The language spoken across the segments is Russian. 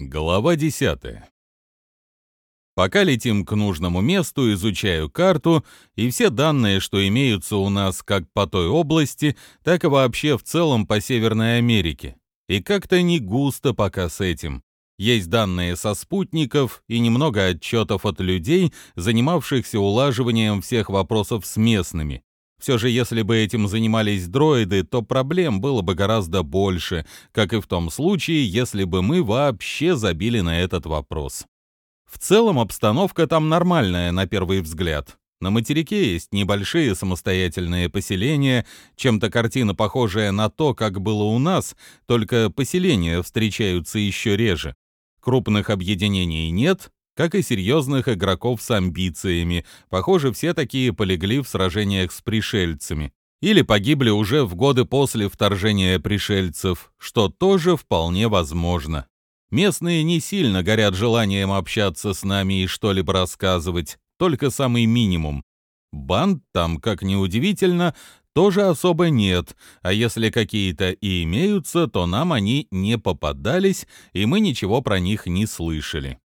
Глава 10. Пока летим к нужному месту, изучаю карту, и все данные, что имеются у нас как по той области, так и вообще в целом по Северной Америке. И как-то не густо пока с этим. Есть данные со спутников и немного отчетов от людей, занимавшихся улаживанием всех вопросов с местными. Все же, если бы этим занимались дроиды, то проблем было бы гораздо больше, как и в том случае, если бы мы вообще забили на этот вопрос. В целом обстановка там нормальная на первый взгляд. На материке есть небольшие самостоятельные поселения, чем-то картина похожая на то, как было у нас, только поселения встречаются еще реже. Крупных объединений нет, как и серьезных игроков с амбициями. Похоже, все такие полегли в сражениях с пришельцами. Или погибли уже в годы после вторжения пришельцев, что тоже вполне возможно. Местные не сильно горят желанием общаться с нами и что-либо рассказывать, только самый минимум. Банд там, как ни удивительно, тоже особо нет, а если какие-то и имеются, то нам они не попадались, и мы ничего про них не слышали.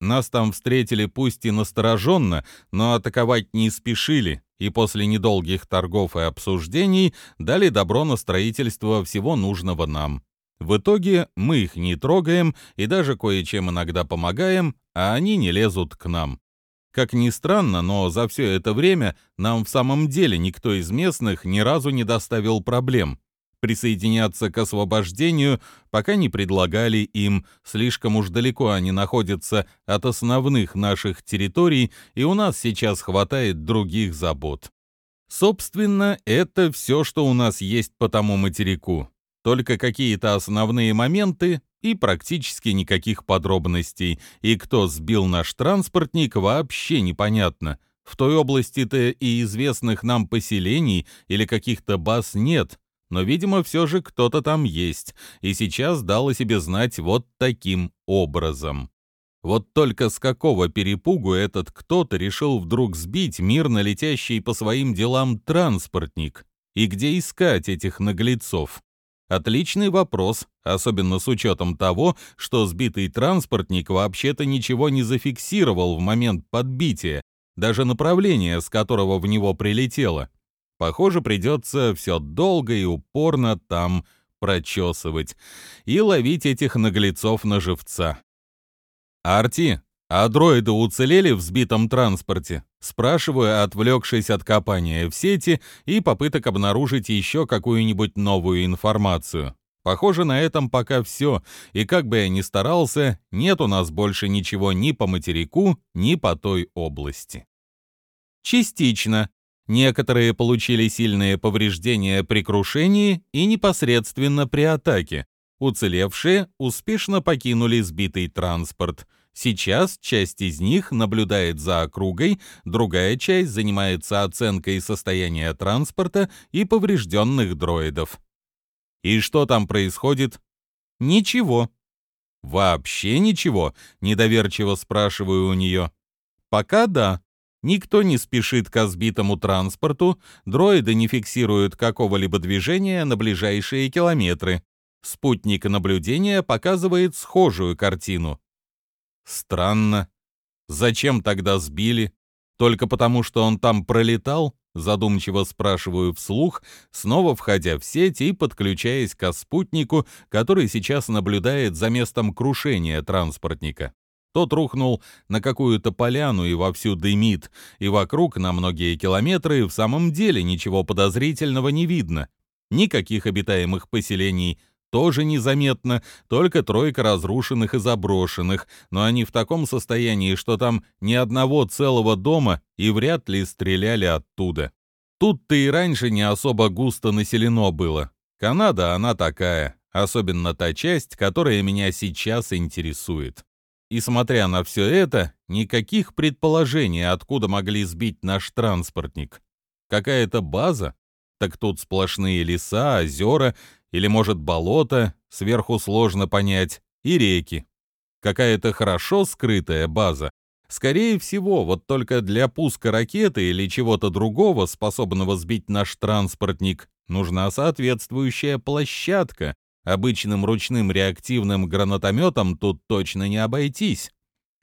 Нас там встретили пусть и настороженно, но атаковать не спешили, и после недолгих торгов и обсуждений дали добро на строительство всего нужного нам. В итоге мы их не трогаем и даже кое-чем иногда помогаем, а они не лезут к нам. Как ни странно, но за все это время нам в самом деле никто из местных ни разу не доставил проблем присоединяться к освобождению, пока не предлагали им, слишком уж далеко они находятся от основных наших территорий, и у нас сейчас хватает других забот. Собственно, это все, что у нас есть по тому материку. Только какие-то основные моменты и практически никаких подробностей. И кто сбил наш транспортник, вообще непонятно. В той области-то и известных нам поселений или каких-то баз нет, но, видимо, все же кто-то там есть, и сейчас дал о себе знать вот таким образом. Вот только с какого перепугу этот кто-то решил вдруг сбить мирно летящий по своим делам транспортник? И где искать этих наглецов? Отличный вопрос, особенно с учетом того, что сбитый транспортник вообще-то ничего не зафиксировал в момент подбития, даже направление, с которого в него прилетело. Похоже, придется все долго и упорно там прочесывать и ловить этих наглецов на живца. «Арти, а дроиды уцелели в сбитом транспорте?» Спрашиваю, отвлекшись от копания в сети и попыток обнаружить еще какую-нибудь новую информацию. Похоже, на этом пока все, и как бы я ни старался, нет у нас больше ничего ни по материку, ни по той области. Частично, Некоторые получили сильные повреждения при крушении и непосредственно при атаке. Уцелевшие успешно покинули сбитый транспорт. Сейчас часть из них наблюдает за округой, другая часть занимается оценкой состояния транспорта и поврежденных дроидов. И что там происходит? Ничего. Вообще ничего? Недоверчиво спрашиваю у нее. Пока да. Никто не спешит к сбитому транспорту, дроиды не фиксируют какого-либо движения на ближайшие километры. Спутник наблюдения показывает схожую картину. Странно. Зачем тогда сбили? Только потому, что он там пролетал? Задумчиво спрашиваю вслух, снова входя в сеть и подключаясь к спутнику, который сейчас наблюдает за местом крушения транспортника. Тот рухнул на какую-то поляну и вовсю дымит, и вокруг на многие километры в самом деле ничего подозрительного не видно. Никаких обитаемых поселений тоже незаметно, только тройка разрушенных и заброшенных, но они в таком состоянии, что там ни одного целого дома и вряд ли стреляли оттуда. Тут-то и раньше не особо густо населено было. Канада, она такая, особенно та часть, которая меня сейчас интересует. И смотря на все это, никаких предположений, откуда могли сбить наш транспортник. Какая-то база? Так тут сплошные леса, озера или, может, болото, сверху сложно понять, и реки. Какая-то хорошо скрытая база. Скорее всего, вот только для пуска ракеты или чего-то другого, способного сбить наш транспортник, нужна соответствующая площадка, Обычным ручным реактивным гранатометом тут точно не обойтись.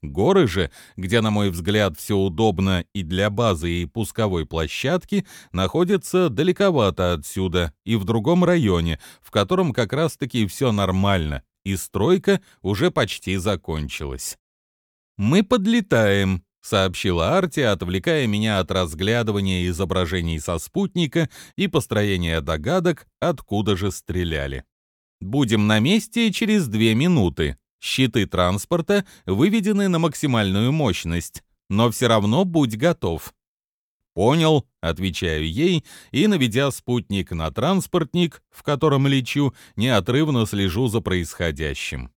Горы же, где, на мой взгляд, все удобно и для базы, и пусковой площадки, находятся далековато отсюда и в другом районе, в котором как раз-таки все нормально, и стройка уже почти закончилась. «Мы подлетаем», — сообщила Арти, отвлекая меня от разглядывания изображений со спутника и построения догадок, откуда же стреляли. «Будем на месте через две минуты. Щиты транспорта выведены на максимальную мощность, но все равно будь готов». «Понял», — отвечаю ей, и, наведя спутник на транспортник, в котором лечу, неотрывно слежу за происходящим.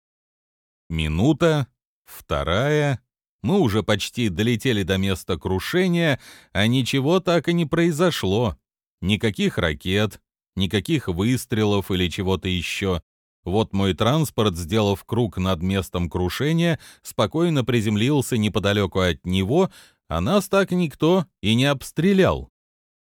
Минута, вторая, мы уже почти долетели до места крушения, а ничего так и не произошло. Никаких ракет, никаких выстрелов или чего-то еще. Вот мой транспорт, сделав круг над местом крушения, спокойно приземлился неподалеку от него, а нас так никто и не обстрелял.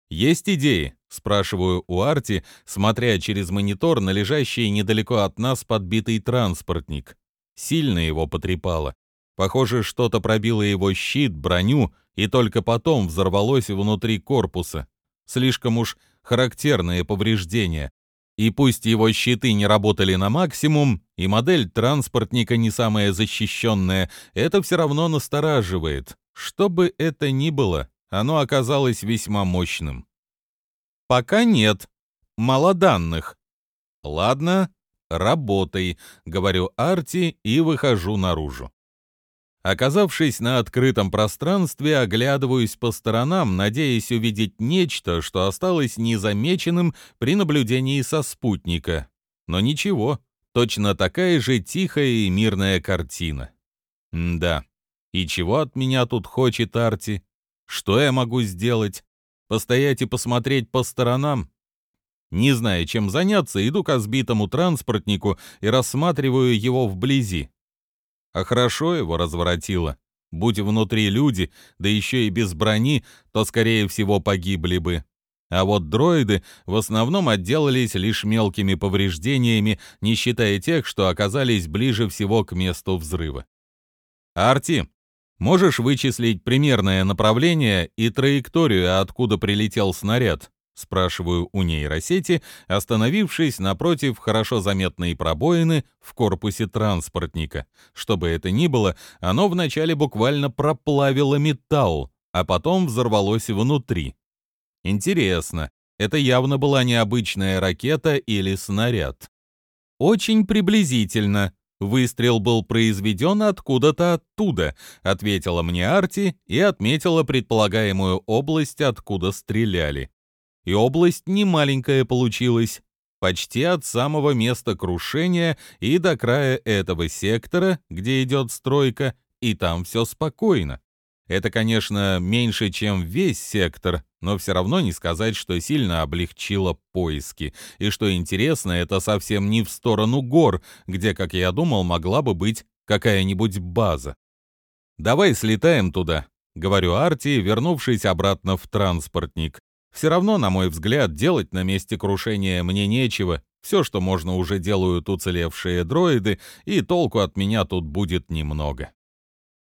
«Есть идеи?» — спрашиваю у Арти, смотря через монитор на лежащий недалеко от нас подбитый транспортник. Сильно его потрепало. Похоже, что-то пробило его щит, броню, и только потом взорвалось внутри корпуса. Слишком уж характерные повреждения. И пусть его щиты не работали на максимум, и модель транспортника не самая защищенная, это все равно настораживает. Что бы это ни было, оно оказалось весьма мощным. Пока нет. Мало данных. Ладно, работай, говорю Арти и выхожу наружу. Оказавшись на открытом пространстве, оглядываюсь по сторонам, надеясь увидеть нечто, что осталось незамеченным при наблюдении со спутника. Но ничего, точно такая же тихая и мирная картина. М да, и чего от меня тут хочет Арти? Что я могу сделать? Постоять и посмотреть по сторонам? Не зная, чем заняться, иду к сбитому транспортнику и рассматриваю его вблизи. А хорошо его разворотило. Будь внутри люди, да еще и без брони, то, скорее всего, погибли бы. А вот дроиды в основном отделались лишь мелкими повреждениями, не считая тех, что оказались ближе всего к месту взрыва. «Арти, можешь вычислить примерное направление и траекторию, откуда прилетел снаряд?» Спрашиваю у нейросети, остановившись напротив хорошо заметной пробоины в корпусе транспортника. Что бы это ни было, оно вначале буквально проплавило металл, а потом взорвалось внутри. Интересно, это явно была необычная ракета или снаряд. Очень приблизительно. Выстрел был произведен откуда-то оттуда, ответила мне Арти и отметила предполагаемую область, откуда стреляли. И область не маленькая получилась, почти от самого места крушения и до края этого сектора, где идет стройка, и там все спокойно. Это, конечно, меньше, чем весь сектор, но все равно не сказать, что сильно облегчило поиски. И что интересно, это совсем не в сторону гор, где, как я думал, могла бы быть какая-нибудь база. «Давай слетаем туда», — говорю Арти, вернувшись обратно в транспортник. Все равно, на мой взгляд, делать на месте крушения мне нечего. Все, что можно, уже делают уцелевшие дроиды, и толку от меня тут будет немного.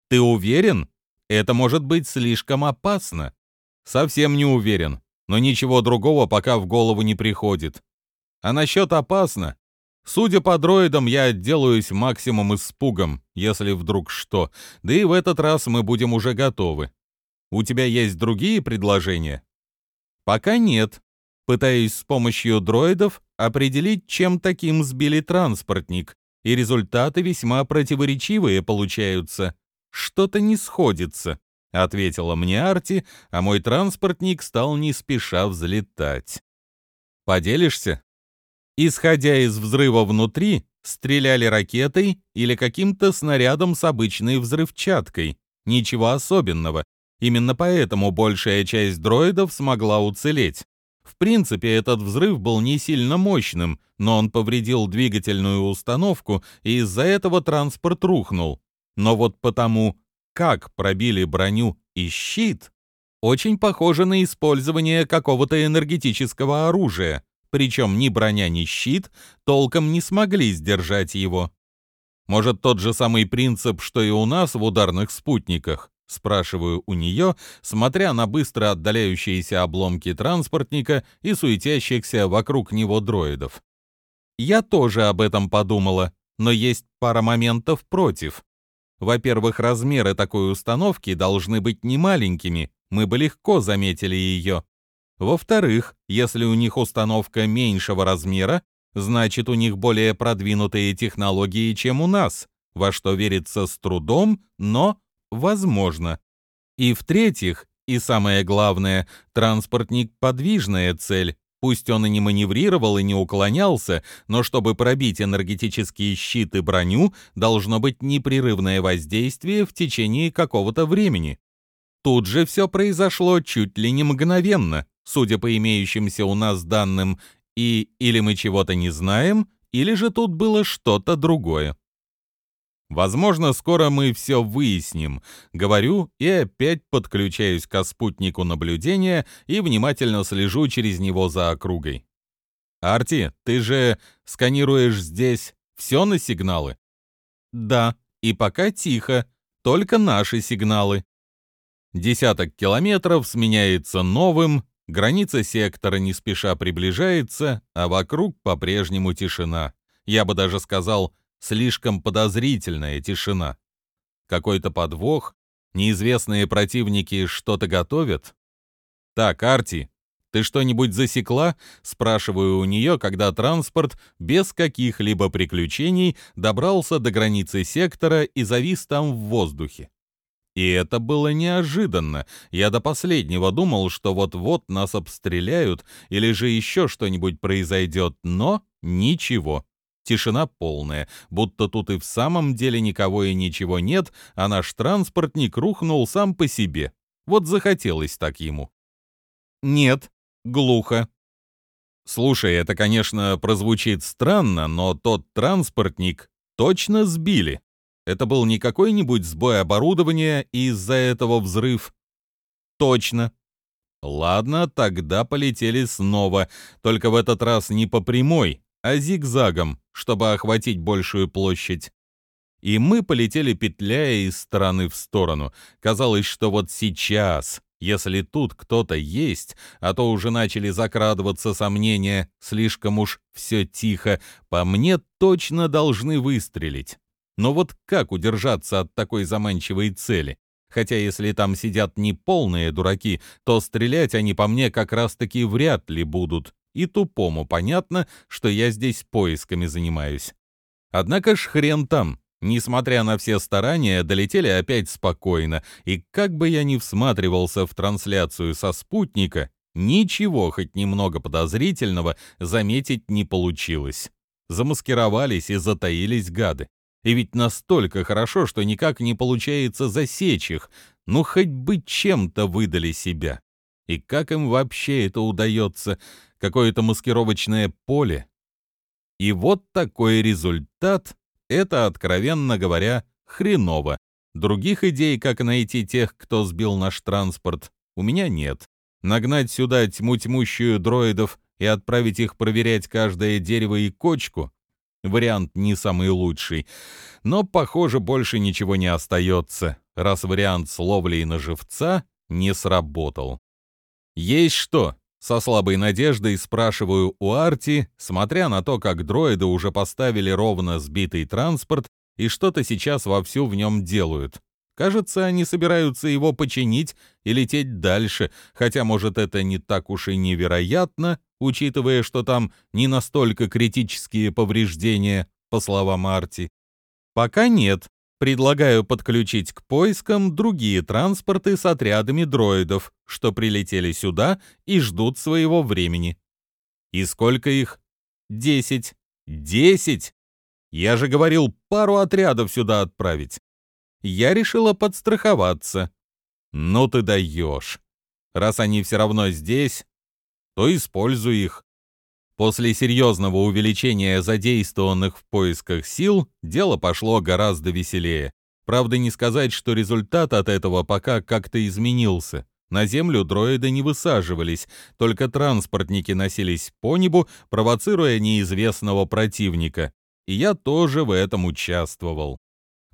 Ты уверен? Это может быть слишком опасно. Совсем не уверен, но ничего другого пока в голову не приходит. А насчет опасно? Судя по дроидам, я отделаюсь максимум испугом, если вдруг что, да и в этот раз мы будем уже готовы. У тебя есть другие предложения? Пока нет. Пытаюсь с помощью дроидов определить, чем таким сбили транспортник, и результаты весьма противоречивые получаются. Что-то не сходится, ответила мне Арти, а мой транспортник стал не спеша взлетать. Поделишься? Исходя из взрыва внутри, стреляли ракетой или каким-то снарядом с обычной взрывчаткой. Ничего особенного, Именно поэтому большая часть дроидов смогла уцелеть. В принципе, этот взрыв был не сильно мощным, но он повредил двигательную установку, и из-за этого транспорт рухнул. Но вот потому, как пробили броню и щит, очень похоже на использование какого-то энергетического оружия. причем ни броня, ни щит толком не смогли сдержать его. Может, тот же самый принцип, что и у нас в ударных спутниках? Спрашиваю у нее, смотря на быстро отдаляющиеся обломки транспортника и суетящихся вокруг него дроидов. Я тоже об этом подумала, но есть пара моментов против. Во-первых, размеры такой установки должны быть не маленькими, мы бы легко заметили ее. Во-вторых, если у них установка меньшего размера, значит у них более продвинутые технологии, чем у нас, во что верится с трудом, но возможно. И в-третьих, и самое главное, транспортник — подвижная цель. Пусть он и не маневрировал, и не уклонялся, но чтобы пробить энергетические щиты броню, должно быть непрерывное воздействие в течение какого-то времени. Тут же все произошло чуть ли не мгновенно, судя по имеющимся у нас данным, и или мы чего-то не знаем, или же тут было что-то другое. Возможно, скоро мы все выясним. Говорю и опять подключаюсь к спутнику наблюдения и внимательно слежу через него за округой. Арти, ты же сканируешь здесь все на сигналы? Да, и пока тихо, только наши сигналы. Десяток километров сменяется новым, граница сектора не спеша приближается, а вокруг по-прежнему тишина. Я бы даже сказал, слишком подозрительная тишина. Какой-то подвох, неизвестные противники что-то готовят. Так, Арти, ты что-нибудь засекла? Спрашиваю у нее, когда транспорт без каких-либо приключений добрался до границы сектора и завис там в воздухе. И это было неожиданно. Я до последнего думал, что вот-вот нас обстреляют или же еще что-нибудь произойдет, но ничего. Тишина полная, будто тут и в самом деле никого и ничего нет, а наш транспортник рухнул сам по себе. Вот захотелось так ему. Нет, глухо. Слушай, это, конечно, прозвучит странно, но тот транспортник точно сбили. Это был не какой-нибудь сбой оборудования и из-за этого взрыв. Точно. Ладно, тогда полетели снова, только в этот раз не по прямой, а зигзагом, чтобы охватить большую площадь. И мы полетели петляя из стороны в сторону. Казалось, что вот сейчас, если тут кто-то есть, а то уже начали закрадываться сомнения, слишком уж все тихо, по мне точно должны выстрелить. Но вот как удержаться от такой заманчивой цели? Хотя если там сидят не полные дураки, то стрелять они по мне как раз-таки вряд ли будут и тупому понятно, что я здесь поисками занимаюсь. Однако ж хрен там. Несмотря на все старания, долетели опять спокойно, и как бы я ни всматривался в трансляцию со спутника, ничего хоть немного подозрительного заметить не получилось. Замаскировались и затаились гады. И ведь настолько хорошо, что никак не получается засечь их, ну хоть бы чем-то выдали себя. И как им вообще это удается? Какое-то маскировочное поле. И вот такой результат — это, откровенно говоря, хреново. Других идей, как найти тех, кто сбил наш транспорт, у меня нет. Нагнать сюда тьму тьмущую дроидов и отправить их проверять каждое дерево и кочку — вариант не самый лучший. Но, похоже, больше ничего не остается, раз вариант с ловлей на живца не сработал. Есть что? Со слабой надеждой спрашиваю у Арти, смотря на то, как дроиды уже поставили ровно сбитый транспорт и что-то сейчас вовсю в нем делают. Кажется, они собираются его починить и лететь дальше, хотя, может, это не так уж и невероятно, учитывая, что там не настолько критические повреждения, по словам Арти. Пока нет, Предлагаю подключить к поискам другие транспорты с отрядами дроидов, что прилетели сюда и ждут своего времени. И сколько их? Десять. Десять? Я же говорил пару отрядов сюда отправить. Я решила подстраховаться. Ну ты даешь. Раз они все равно здесь, то используй их. После серьезного увеличения задействованных в поисках сил дело пошло гораздо веселее. Правда, не сказать, что результат от этого пока как-то изменился. На землю дроиды не высаживались, только транспортники носились по небу, провоцируя неизвестного противника. И я тоже в этом участвовал.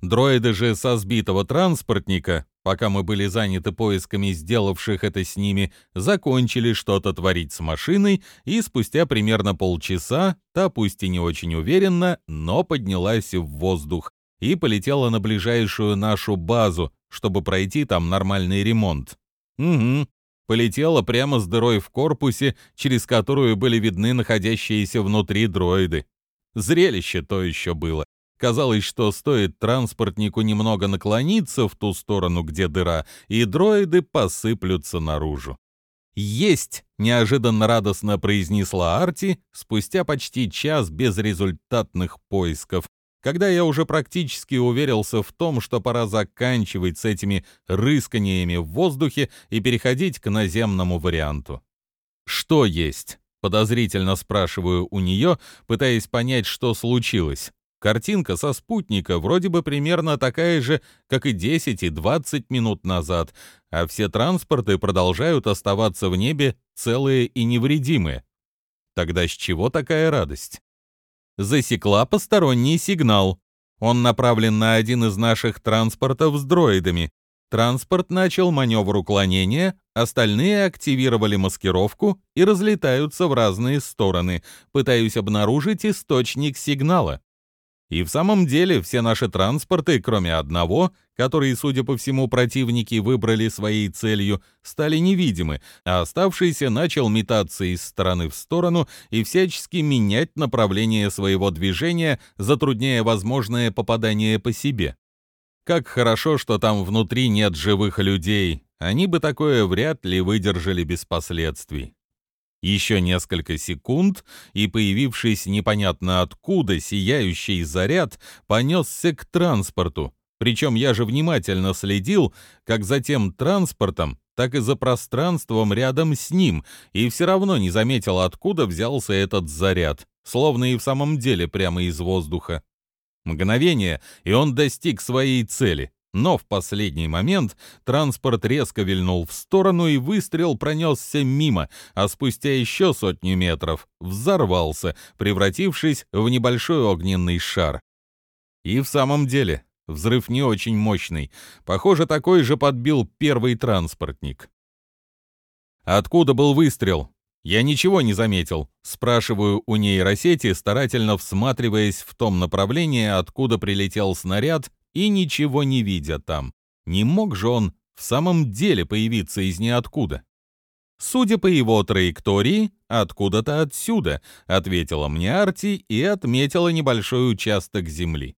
Дроиды же со сбитого транспортника, пока мы были заняты поисками сделавших это с ними, закончили что-то творить с машиной, и спустя примерно полчаса та, пусть и не очень уверенно, но поднялась в воздух и полетела на ближайшую нашу базу, чтобы пройти там нормальный ремонт. Угу, полетела прямо с дырой в корпусе, через которую были видны находящиеся внутри дроиды. Зрелище то еще было. Казалось, что стоит транспортнику немного наклониться в ту сторону, где дыра, и дроиды посыплются наружу. «Есть!» — неожиданно радостно произнесла Арти спустя почти час безрезультатных поисков, когда я уже практически уверился в том, что пора заканчивать с этими рысканиями в воздухе и переходить к наземному варианту. «Что есть?» — подозрительно спрашиваю у нее, пытаясь понять, что случилось. Картинка со спутника вроде бы примерно такая же, как и 10 и 20 минут назад, а все транспорты продолжают оставаться в небе целые и невредимые. Тогда с чего такая радость? Засекла посторонний сигнал. Он направлен на один из наших транспортов с дроидами. Транспорт начал маневр уклонения, остальные активировали маскировку и разлетаются в разные стороны. Пытаюсь обнаружить источник сигнала. И в самом деле все наши транспорты, кроме одного, который, судя по всему, противники выбрали своей целью, стали невидимы, а оставшийся начал метаться из стороны в сторону и всячески менять направление своего движения, затрудняя возможное попадание по себе. Как хорошо, что там внутри нет живых людей, они бы такое вряд ли выдержали без последствий. Еще несколько секунд, и появившийся непонятно откуда сияющий заряд понесся к транспорту. Причем я же внимательно следил, как за тем транспортом, так и за пространством рядом с ним, и все равно не заметил, откуда взялся этот заряд, словно и в самом деле прямо из воздуха. Мгновение, и он достиг своей цели. Но в последний момент транспорт резко вильнул в сторону, и выстрел пронесся мимо, а спустя еще сотню метров взорвался, превратившись в небольшой огненный шар. И в самом деле, взрыв не очень мощный. Похоже, такой же подбил первый транспортник. Откуда был выстрел? Я ничего не заметил. Спрашиваю у нейросети, старательно всматриваясь в том направлении, откуда прилетел снаряд, и ничего не видя там. Не мог же он в самом деле появиться из ниоткуда? Судя по его траектории, откуда-то отсюда, ответила мне Арти и отметила небольшой участок земли.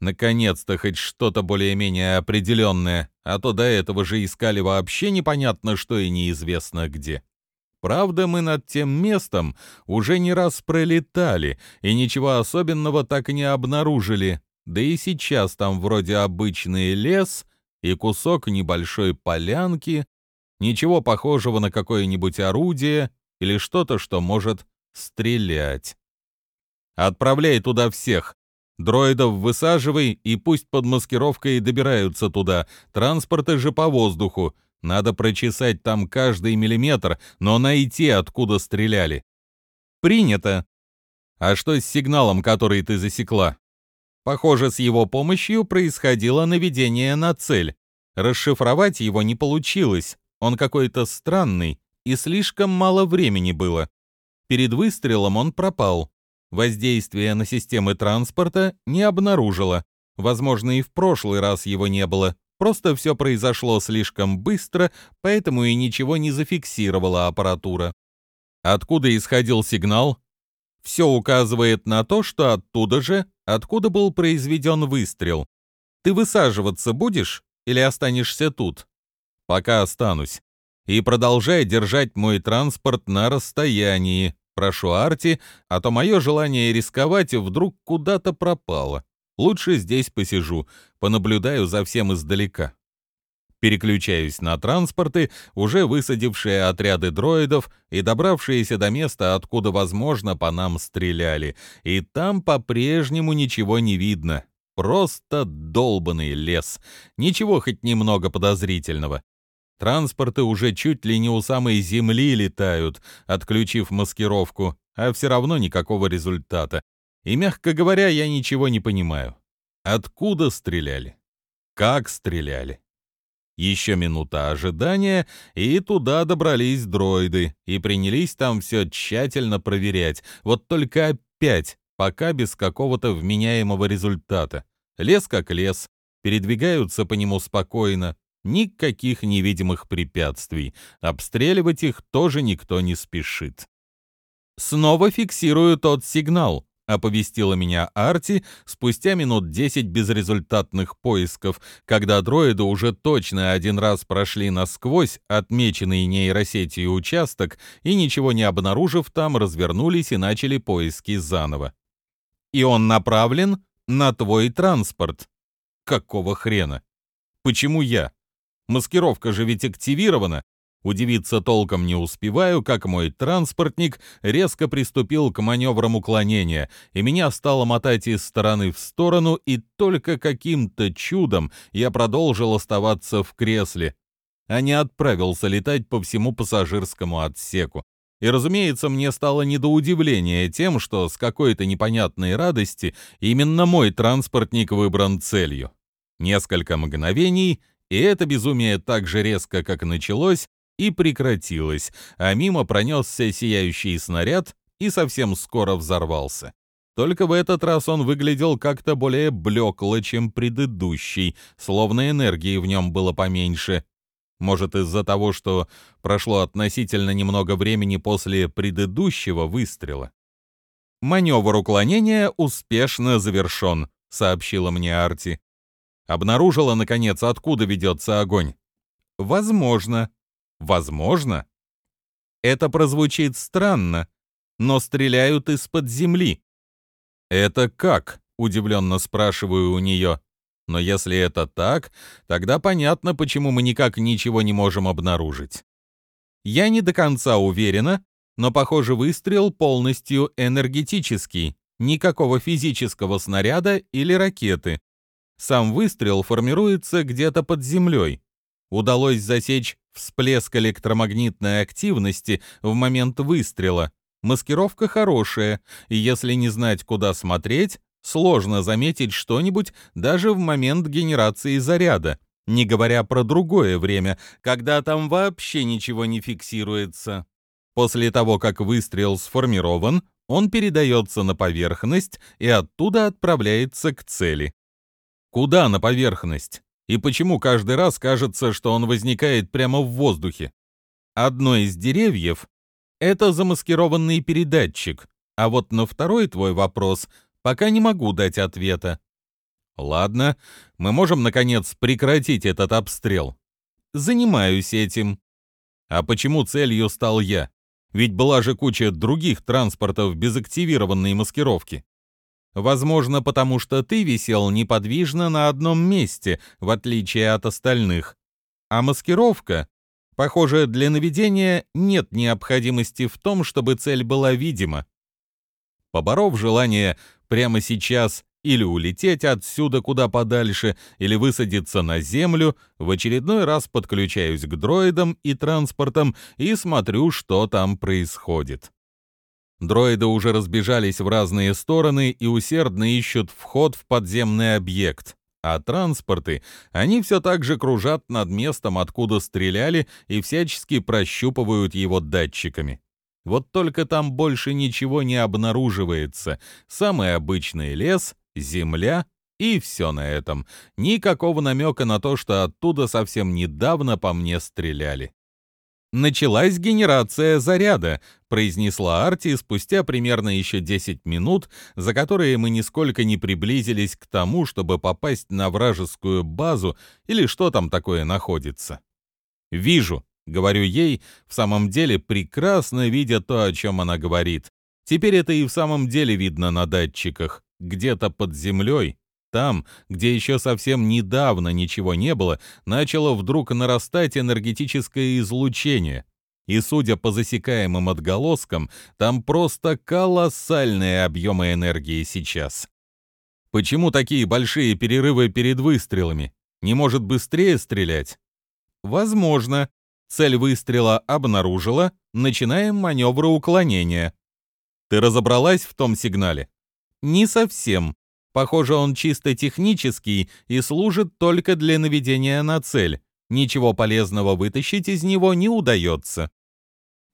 Наконец-то хоть что-то более-менее определенное, а то до этого же искали вообще непонятно что и неизвестно где. Правда, мы над тем местом уже не раз пролетали, и ничего особенного так и не обнаружили, да и сейчас там вроде обычный лес и кусок небольшой полянки, ничего похожего на какое-нибудь орудие или что-то, что может стрелять. Отправляй туда всех. Дроидов высаживай и пусть под маскировкой добираются туда. Транспорты же по воздуху. Надо прочесать там каждый миллиметр, но найти, откуда стреляли. Принято. А что с сигналом, который ты засекла? Похоже, с его помощью происходило наведение на цель. Расшифровать его не получилось, он какой-то странный, и слишком мало времени было. Перед выстрелом он пропал. Воздействие на системы транспорта не обнаружило. Возможно, и в прошлый раз его не было. Просто все произошло слишком быстро, поэтому и ничего не зафиксировала аппаратура. Откуда исходил сигнал? Все указывает на то, что оттуда же, откуда был произведен выстрел. Ты высаживаться будешь или останешься тут? Пока останусь. И продолжай держать мой транспорт на расстоянии. Прошу Арти, а то мое желание рисковать вдруг куда-то пропало. Лучше здесь посижу, понаблюдаю за всем издалека. Переключаюсь на транспорты, уже высадившие отряды дроидов и добравшиеся до места, откуда, возможно, по нам стреляли. И там по-прежнему ничего не видно. Просто долбанный лес. Ничего хоть немного подозрительного. Транспорты уже чуть ли не у самой земли летают, отключив маскировку, а все равно никакого результата. И, мягко говоря, я ничего не понимаю. Откуда стреляли? Как стреляли? Еще минута ожидания, и туда добрались дроиды, и принялись там все тщательно проверять. Вот только опять, пока без какого-то вменяемого результата. Лес как лес, передвигаются по нему спокойно, никаких невидимых препятствий. Обстреливать их тоже никто не спешит. Снова фиксирую тот сигнал, оповестила меня Арти спустя минут 10 безрезультатных поисков, когда дроиды уже точно один раз прошли насквозь отмеченный нейросетью участок и, ничего не обнаружив там, развернулись и начали поиски заново. И он направлен на твой транспорт. Какого хрена? Почему я? Маскировка же ведь активирована, Удивиться толком не успеваю, как мой транспортник резко приступил к маневрам уклонения, и меня стало мотать из стороны в сторону, и только каким-то чудом я продолжил оставаться в кресле, а не отправился летать по всему пассажирскому отсеку. И, разумеется, мне стало не до удивления тем, что с какой-то непонятной радости именно мой транспортник выбран целью. Несколько мгновений, и это безумие так же резко, как началось, и прекратилось, а мимо пронесся сияющий снаряд и совсем скоро взорвался. Только в этот раз он выглядел как-то более блекло, чем предыдущий, словно энергии в нем было поменьше. Может, из-за того, что прошло относительно немного времени после предыдущего выстрела. «Маневр уклонения успешно завершен», — сообщила мне Арти. Обнаружила, наконец, откуда ведется огонь. «Возможно», Возможно. Это прозвучит странно, но стреляют из-под земли. Это как? Удивленно спрашиваю у нее. Но если это так, тогда понятно, почему мы никак ничего не можем обнаружить. Я не до конца уверена, но, похоже, выстрел полностью энергетический, никакого физического снаряда или ракеты. Сам выстрел формируется где-то под землей. Удалось засечь Всплеск электромагнитной активности в момент выстрела. Маскировка хорошая, и если не знать, куда смотреть, сложно заметить что-нибудь даже в момент генерации заряда, не говоря про другое время, когда там вообще ничего не фиксируется. После того, как выстрел сформирован, он передается на поверхность и оттуда отправляется к цели. Куда на поверхность? И почему каждый раз кажется, что он возникает прямо в воздухе? Одно из деревьев — это замаскированный передатчик, а вот на второй твой вопрос пока не могу дать ответа. Ладно, мы можем, наконец, прекратить этот обстрел. Занимаюсь этим. А почему целью стал я? Ведь была же куча других транспортов без активированной маскировки. Возможно, потому что ты висел неподвижно на одном месте, в отличие от остальных. А маскировка? Похоже, для наведения нет необходимости в том, чтобы цель была видима. Поборов желание прямо сейчас или улететь отсюда куда подальше, или высадиться на землю, в очередной раз подключаюсь к дроидам и транспортам и смотрю, что там происходит. Дроиды уже разбежались в разные стороны и усердно ищут вход в подземный объект. А транспорты, они все так же кружат над местом, откуда стреляли, и всячески прощупывают его датчиками. Вот только там больше ничего не обнаруживается. Самый обычный лес, земля и все на этом. Никакого намека на то, что оттуда совсем недавно по мне стреляли. «Началась генерация заряда», — произнесла Арти спустя примерно еще 10 минут, за которые мы нисколько не приблизились к тому, чтобы попасть на вражескую базу или что там такое находится. «Вижу», — говорю ей, в самом деле прекрасно видя то, о чем она говорит. Теперь это и в самом деле видно на датчиках, где-то под землей. Там, где еще совсем недавно ничего не было, начало вдруг нарастать энергетическое излучение. И, судя по засекаемым отголоскам, там просто колоссальные объемы энергии сейчас. Почему такие большие перерывы перед выстрелами? Не может быстрее стрелять? Возможно. Цель выстрела обнаружила, начинаем маневры уклонения. Ты разобралась в том сигнале? Не совсем. Похоже, он чисто технический и служит только для наведения на цель. Ничего полезного вытащить из него не удается.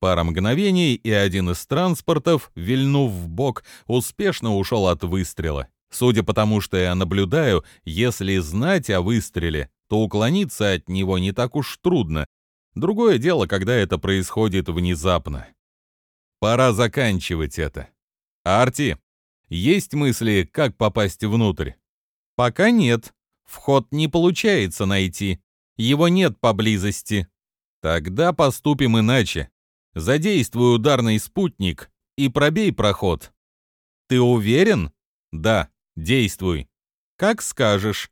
Пара мгновений, и один из транспортов, вильнув в бок, успешно ушел от выстрела. Судя по тому, что я наблюдаю, если знать о выстреле, то уклониться от него не так уж трудно. Другое дело, когда это происходит внезапно. Пора заканчивать это. Арти, есть мысли, как попасть внутрь? Пока нет. Вход не получается найти. Его нет поблизости. Тогда поступим иначе. Задействуй ударный спутник и пробей проход. Ты уверен? Да, действуй. Как скажешь.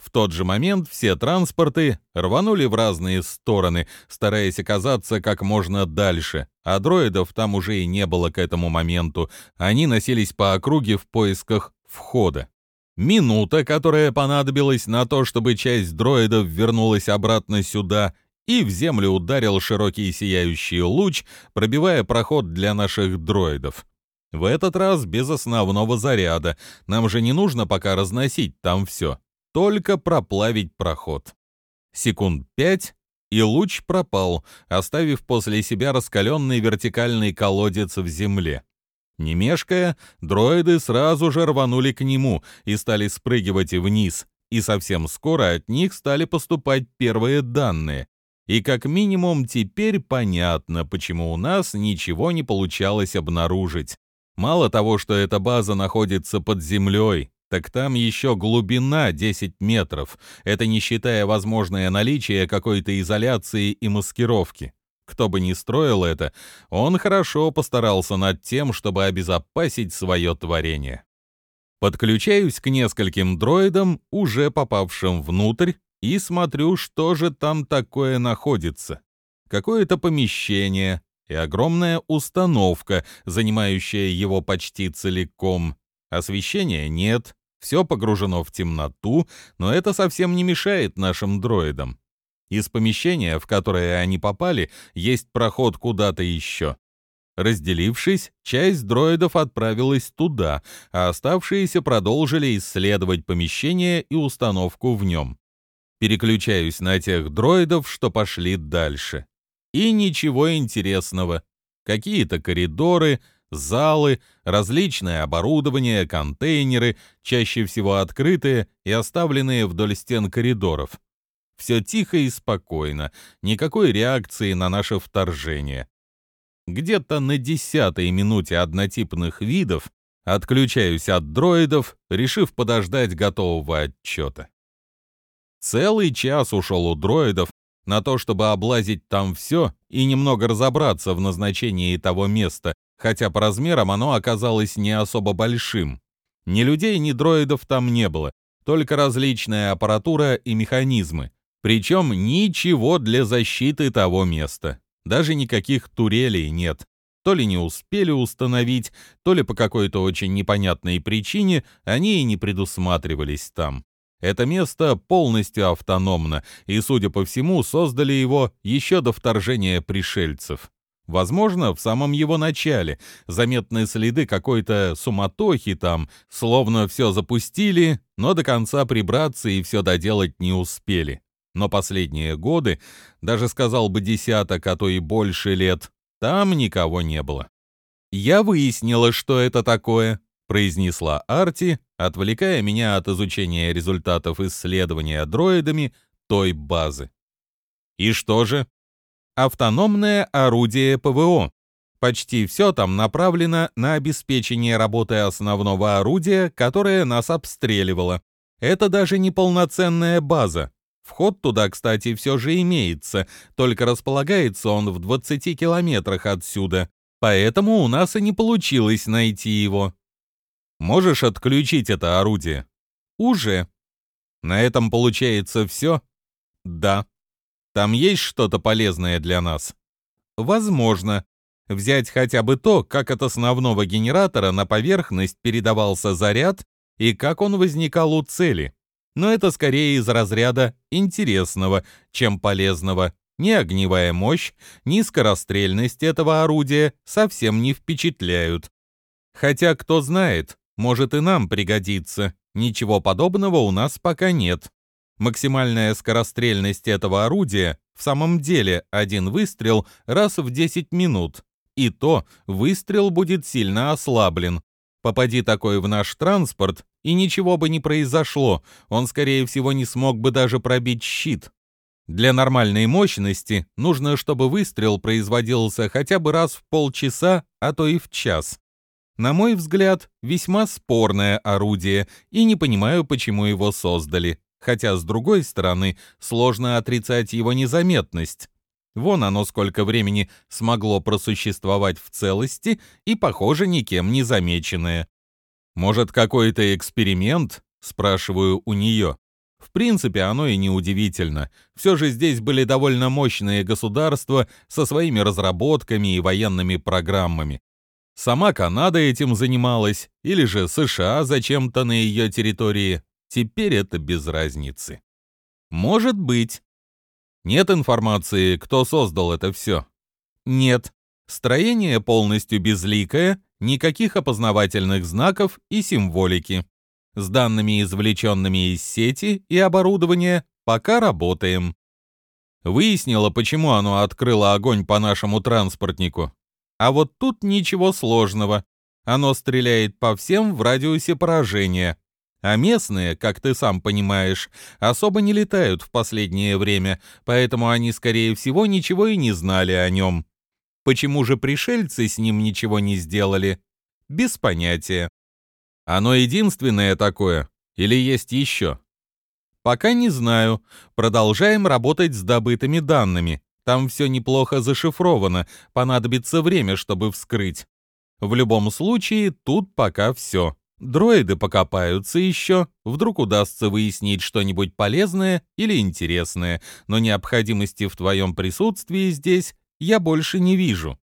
В тот же момент все транспорты рванули в разные стороны, стараясь оказаться как можно дальше, а дроидов там уже и не было к этому моменту. Они носились по округе в поисках входа. Минута, которая понадобилась на то, чтобы часть дроидов вернулась обратно сюда, и в землю ударил широкий сияющий луч, пробивая проход для наших дроидов. В этот раз без основного заряда. Нам же не нужно пока разносить там все. Только проплавить проход. Секунд пять, и луч пропал, оставив после себя раскаленный вертикальный колодец в земле. Не мешкая, дроиды сразу же рванули к нему и стали спрыгивать вниз, и совсем скоро от них стали поступать первые данные. И как минимум теперь понятно, почему у нас ничего не получалось обнаружить. Мало того, что эта база находится под землей, так там еще глубина 10 метров, это не считая возможное наличие какой-то изоляции и маскировки. Кто бы ни строил это, он хорошо постарался над тем, чтобы обезопасить свое творение. Подключаюсь к нескольким дроидам, уже попавшим внутрь, и смотрю, что же там такое находится. Какое-то помещение и огромная установка, занимающая его почти целиком. Освещения нет, все погружено в темноту, но это совсем не мешает нашим дроидам. Из помещения, в которое они попали, есть проход куда-то еще. Разделившись, часть дроидов отправилась туда, а оставшиеся продолжили исследовать помещение и установку в нем. Переключаюсь на тех дроидов, что пошли дальше. И ничего интересного. Какие-то коридоры, залы, различное оборудование, контейнеры, чаще всего открытые и оставленные вдоль стен коридоров. Все тихо и спокойно, никакой реакции на наше вторжение. Где-то на десятой минуте однотипных видов отключаюсь от дроидов, решив подождать готового отчета. Целый час ушел у дроидов на то, чтобы облазить там все и немного разобраться в назначении того места, хотя по размерам оно оказалось не особо большим. Ни людей, ни дроидов там не было, только различная аппаратура и механизмы. Причем ничего для защиты того места. Даже никаких турелей нет. То ли не успели установить, то ли по какой-то очень непонятной причине они и не предусматривались там. Это место полностью автономно, и, судя по всему, создали его еще до вторжения пришельцев. Возможно, в самом его начале заметны следы какой-то суматохи там, словно все запустили, но до конца прибраться и все доделать не успели. Но последние годы, даже сказал бы десяток, а то и больше лет, там никого не было. Я выяснила, что это такое, произнесла Арти, отвлекая меня от изучения результатов исследования дроидами той базы. И что же? Автономное орудие ПВО. Почти все там направлено на обеспечение работы основного орудия, которое нас обстреливало. Это даже не полноценная база. Вход туда, кстати, все же имеется, только располагается он в 20 километрах отсюда. Поэтому у нас и не получилось найти его. Можешь отключить это орудие? Уже. На этом получается все? Да. Там есть что-то полезное для нас? Возможно. Взять хотя бы то, как от основного генератора на поверхность передавался заряд и как он возникал у цели. но это скорее из разряда интересного, чем полезного. Ни огневая мощь, ни скорострельность этого орудия совсем не впечатляют. Хотя, кто знает, может и нам пригодится. Ничего подобного у нас пока нет. Максимальная скорострельность этого орудия в самом деле один выстрел раз в 10 минут. И то выстрел будет сильно ослаблен. Попади такой в наш транспорт, и ничего бы не произошло, он, скорее всего, не смог бы даже пробить щит. Для нормальной мощности нужно, чтобы выстрел производился хотя бы раз в полчаса, а то и в час. На мой взгляд, весьма спорное орудие, и не понимаю, почему его создали. Хотя, с другой стороны, сложно отрицать его незаметность. Вон оно сколько времени смогло просуществовать в целости и, похоже, никем не замеченное. Может, какой-то эксперимент? Спрашиваю у нее. В принципе, оно и не удивительно. Все же здесь были довольно мощные государства со своими разработками и военными программами. Сама Канада этим занималась, или же США зачем-то на ее территории. Теперь это без разницы. Может быть. Нет информации, кто создал это все? Нет. Строение полностью безликое, никаких опознавательных знаков и символики. С данными, извлеченными из сети и оборудования, пока работаем. Выяснила, почему оно открыло огонь по нашему транспортнику. А вот тут ничего сложного. Оно стреляет по всем в радиусе поражения. А местные, как ты сам понимаешь, особо не летают в последнее время, поэтому они, скорее всего, ничего и не знали о нем. Почему же пришельцы с ним ничего не сделали? Без понятия. Оно единственное такое? Или есть еще? Пока не знаю. Продолжаем работать с добытыми данными. Там все неплохо зашифровано, понадобится время, чтобы вскрыть. В любом случае, тут пока все. Дроиды покопаются еще, вдруг удастся выяснить что-нибудь полезное или интересное, но необходимости в твоем присутствии здесь я больше не вижу.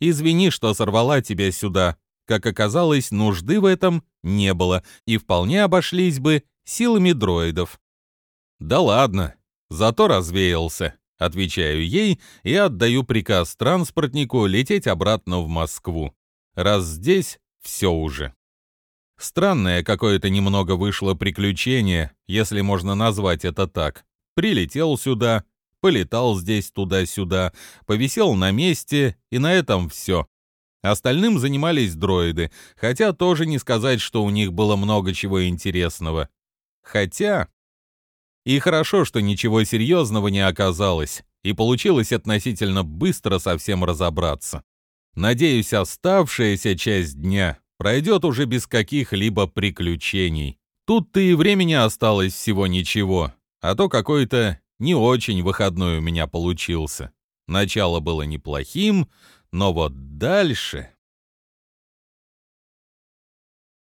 Извини, что сорвала тебя сюда, как оказалось, нужды в этом не было, и вполне обошлись бы силами дроидов. «Да ладно, зато развеялся», — отвечаю ей и отдаю приказ транспортнику лететь обратно в Москву. Раз здесь все уже. Странное какое-то немного вышло приключение, если можно назвать это так. Прилетел сюда, полетал здесь туда-сюда, повисел на месте, и на этом все. Остальным занимались дроиды, хотя тоже не сказать, что у них было много чего интересного. Хотя... И хорошо, что ничего серьезного не оказалось, и получилось относительно быстро совсем разобраться. Надеюсь, оставшаяся часть дня пройдет уже без каких-либо приключений. Тут-то и времени осталось всего ничего, а то какой-то не очень выходной у меня получился. Начало было неплохим, но вот дальше...